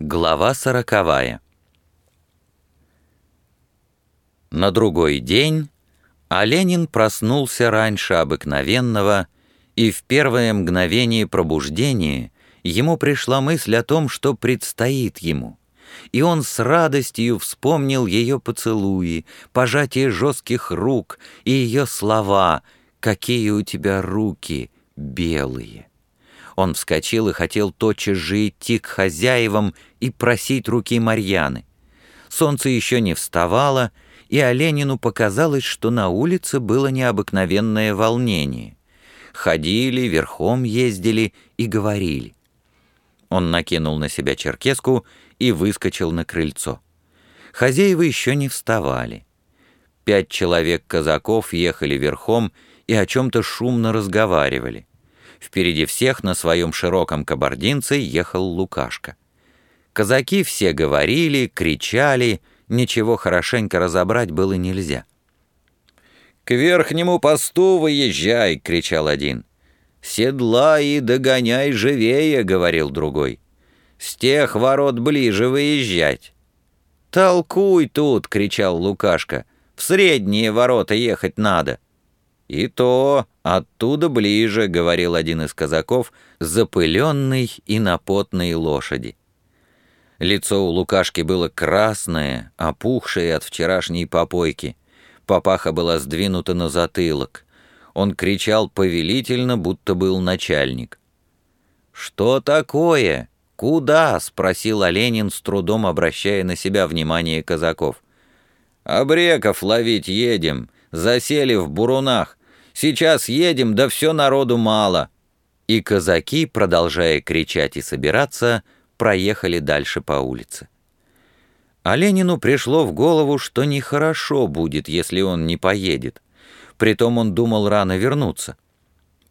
Глава сороковая На другой день Оленин проснулся раньше обыкновенного, и в первое мгновение пробуждения ему пришла мысль о том, что предстоит ему, и он с радостью вспомнил ее поцелуи, пожатие жестких рук и ее слова «Какие у тебя руки белые!» Он вскочил и хотел тотчас же идти к хозяевам и просить руки Марьяны. Солнце еще не вставало, и Оленину показалось, что на улице было необыкновенное волнение. Ходили, верхом ездили и говорили. Он накинул на себя черкеску и выскочил на крыльцо. Хозяева еще не вставали. Пять человек казаков ехали верхом и о чем-то шумно разговаривали. Впереди всех на своем широком кабардинце ехал Лукашка. Казаки все говорили, кричали, ничего хорошенько разобрать было нельзя. «К верхнему посту выезжай!» — кричал один. «Седла и догоняй живее!» — говорил другой. «С тех ворот ближе выезжать!» «Толкуй тут!» — кричал Лукашка. «В средние ворота ехать надо!» «И то оттуда ближе», — говорил один из казаков, запыленный и на потной лошади. Лицо у Лукашки было красное, опухшее от вчерашней попойки. Папаха была сдвинута на затылок. Он кричал повелительно, будто был начальник. «Что такое? Куда?» — спросил Оленин, с трудом обращая на себя внимание казаков. «Обреков ловить едем», Засели в бурунах. Сейчас едем, да все народу мало». И казаки, продолжая кричать и собираться, проехали дальше по улице. А Ленину пришло в голову, что нехорошо будет, если он не поедет. Притом он думал рано вернуться.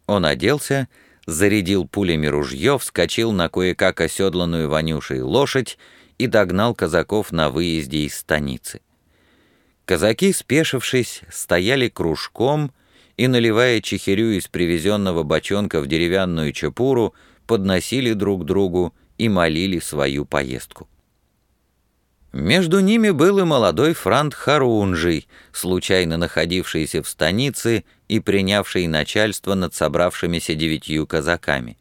Он оделся, зарядил пулями ружье, вскочил на кое-как оседланную Ванюшей лошадь и догнал казаков на выезде из станицы. Казаки, спешившись, стояли кружком и, наливая чехирю из привезенного бочонка в деревянную чапуру, подносили друг другу и молили свою поездку. Между ними был и молодой франт Харунжий, случайно находившийся в станице и принявший начальство над собравшимися девятью казаками.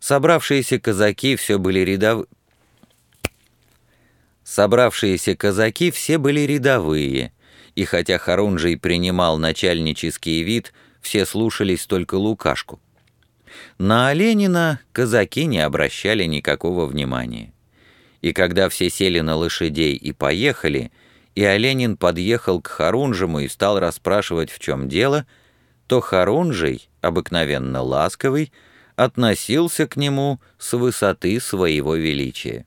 Собравшиеся казаки все были рядов... Собравшиеся казаки все были рядовые, и хотя Харунжий принимал начальнический вид, все слушались только Лукашку. На Оленина казаки не обращали никакого внимания. И когда все сели на лошадей и поехали, и Оленин подъехал к Харунжему и стал расспрашивать, в чем дело, то Харунжий, обыкновенно ласковый, относился к нему с высоты своего величия.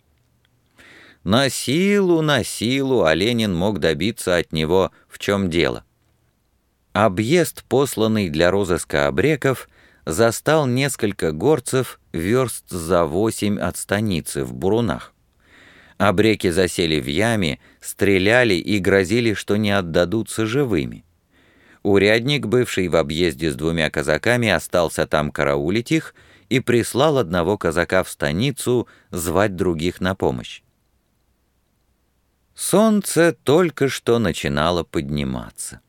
На силу, на силу Оленин мог добиться от него в чем дело. Объезд, посланный для розыска обреков, застал несколько горцев верст за восемь от станицы в Бурунах. Обреки засели в яме, стреляли и грозили, что не отдадутся живыми. Урядник, бывший в объезде с двумя казаками, остался там караулить их и прислал одного казака в станицу звать других на помощь. Солнце только что начинало подниматься.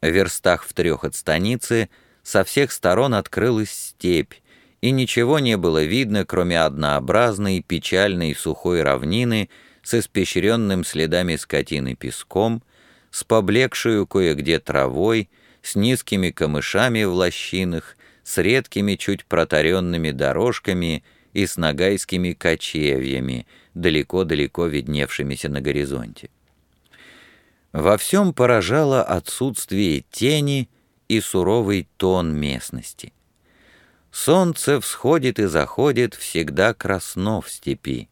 В верстах в трех от станицы со всех сторон открылась степь, и ничего не было видно, кроме однообразной, печальной сухой равнины с испещренным следами скотины песком, с поблекшую кое-где травой, с низкими камышами в лощинах, с редкими чуть протаренными дорожками и с нагайскими кочевьями — далеко-далеко видневшимися на горизонте. Во всем поражало отсутствие тени и суровый тон местности. Солнце всходит и заходит всегда красно в степи.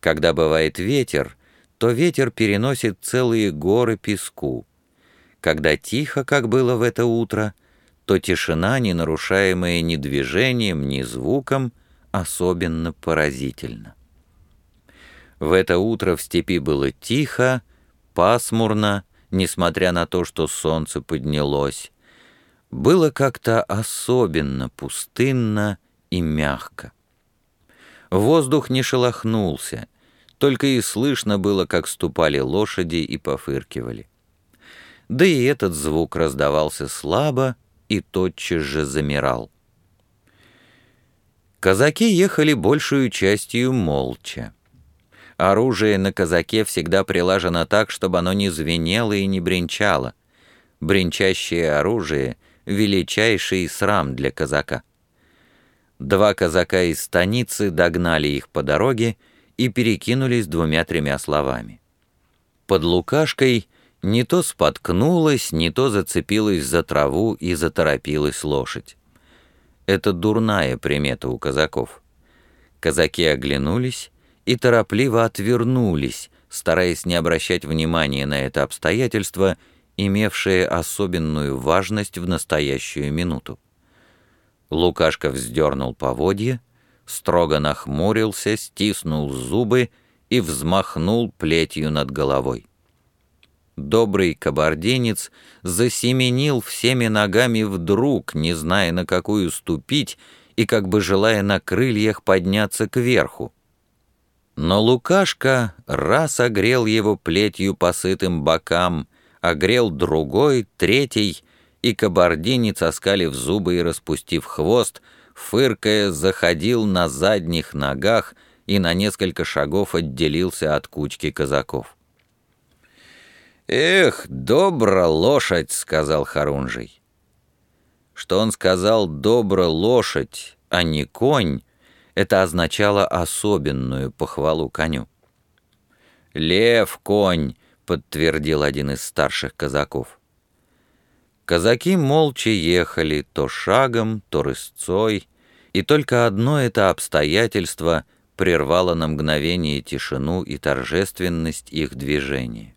Когда бывает ветер, то ветер переносит целые горы песку. Когда тихо, как было в это утро, то тишина, не нарушаемая ни движением, ни звуком, особенно поразительна. В это утро в степи было тихо, пасмурно, несмотря на то, что солнце поднялось. Было как-то особенно пустынно и мягко. Воздух не шелохнулся, только и слышно было, как ступали лошади и пофыркивали. Да и этот звук раздавался слабо и тотчас же замирал. Казаки ехали большую частью молча. Оружие на казаке всегда прилажено так, чтобы оно не звенело и не бренчало. Бренчащее оружие — величайший срам для казака. Два казака из станицы догнали их по дороге и перекинулись двумя-тремя словами. Под Лукашкой не то споткнулась, не то зацепилась за траву и заторопилась лошадь. Это дурная примета у казаков. Казаки оглянулись и торопливо отвернулись, стараясь не обращать внимания на это обстоятельство, имевшее особенную важность в настоящую минуту. Лукашка вздернул поводья, строго нахмурился, стиснул зубы и взмахнул плетью над головой. Добрый кабардинец засеменил всеми ногами вдруг, не зная, на какую ступить, и как бы желая на крыльях подняться кверху. Но Лукашка раз огрел его плетью по сытым бокам, огрел другой, третий, и кабардинец, оскалив зубы и распустив хвост, фыркая, заходил на задних ногах и на несколько шагов отделился от кучки казаков. «Эх, добра лошадь!» — сказал Харунжий. Что он сказал «добра лошадь», а не «конь», это означало особенную похвалу коню. «Лев, конь!» — подтвердил один из старших казаков. Казаки молча ехали то шагом, то рысцой, и только одно это обстоятельство прервало на мгновение тишину и торжественность их движения.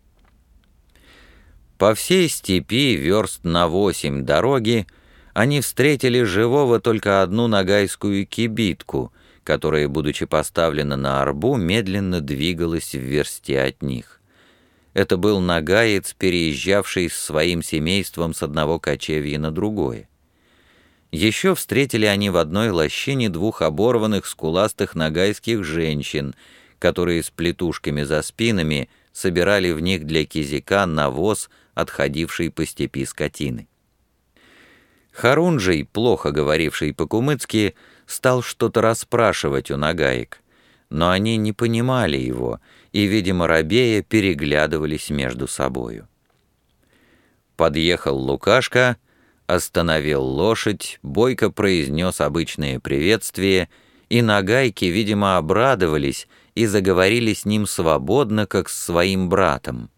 По всей степи, верст на восемь дороги, они встретили живого только одну нагайскую кибитку, которая, будучи поставлена на арбу, медленно двигалась в версте от них. Это был нагаец, переезжавший с своим семейством с одного кочевья на другое. Еще встретили они в одной лощине двух оборванных скуластых нагайских женщин, которые с плетушками за спинами собирали в них для кизика навоз, отходивший по степи скотины. Харунжий, плохо говоривший по-кумыцки, стал что-то расспрашивать у нагаек, но они не понимали его и, видимо, рабея переглядывались между собою. Подъехал Лукашка, остановил лошадь, бойко произнес обычное приветствие, и нагайки, видимо, обрадовались и заговорили с ним свободно, как с своим братом.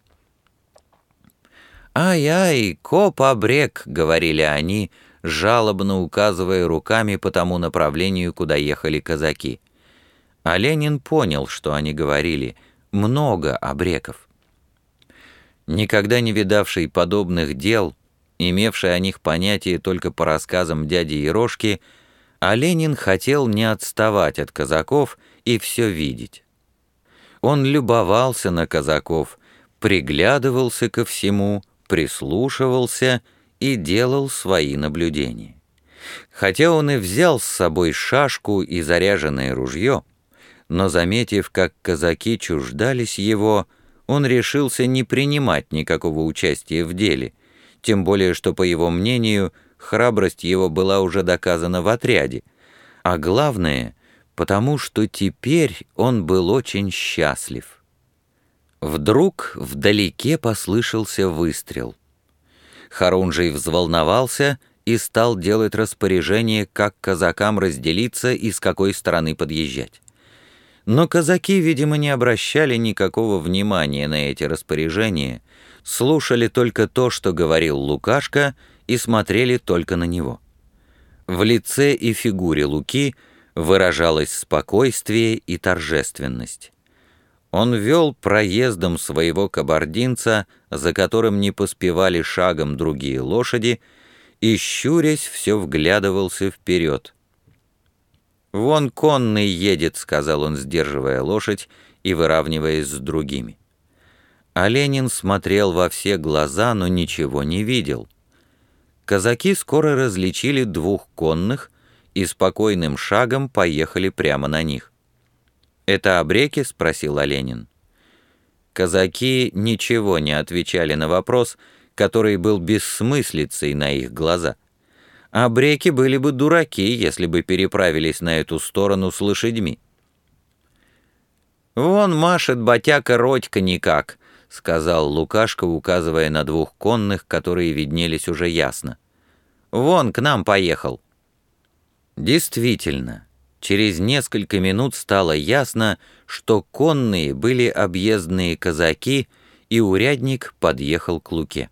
«Ай-ай, коп-обрек», — говорили они, жалобно указывая руками по тому направлению, куда ехали казаки. А Ленин понял, что они говорили. Много обреков. Никогда не видавший подобных дел, имевший о них понятие только по рассказам дяди Ерошки, а Ленин хотел не отставать от казаков и все видеть. Он любовался на казаков, приглядывался ко всему, прислушивался и делал свои наблюдения. Хотя он и взял с собой шашку и заряженное ружье, но, заметив, как казаки чуждались его, он решился не принимать никакого участия в деле, тем более что, по его мнению, храбрость его была уже доказана в отряде, а главное, потому что теперь он был очень счастлив. Вдруг вдалеке послышался выстрел. Харунжий взволновался и стал делать распоряжение, как казакам разделиться и с какой стороны подъезжать. Но казаки, видимо, не обращали никакого внимания на эти распоряжения, слушали только то, что говорил Лукашка, и смотрели только на него. В лице и фигуре Луки выражалось спокойствие и торжественность. Он вел проездом своего кабардинца, за которым не поспевали шагом другие лошади, и, щурясь, все вглядывался вперед. «Вон конный едет», — сказал он, сдерживая лошадь и выравниваясь с другими. А Ленин смотрел во все глаза, но ничего не видел. Казаки скоро различили двух конных и спокойным шагом поехали прямо на них. «Это обреки?» — спросил Оленин. Казаки ничего не отвечали на вопрос, который был бессмыслицей на их глаза. Обреки были бы дураки, если бы переправились на эту сторону с лошадьми. «Вон машет батяка Родька никак», — сказал Лукашка, указывая на двух конных, которые виднелись уже ясно. «Вон к нам поехал». Действительно, через несколько минут стало ясно, что конные были объездные казаки, и урядник подъехал к Луке.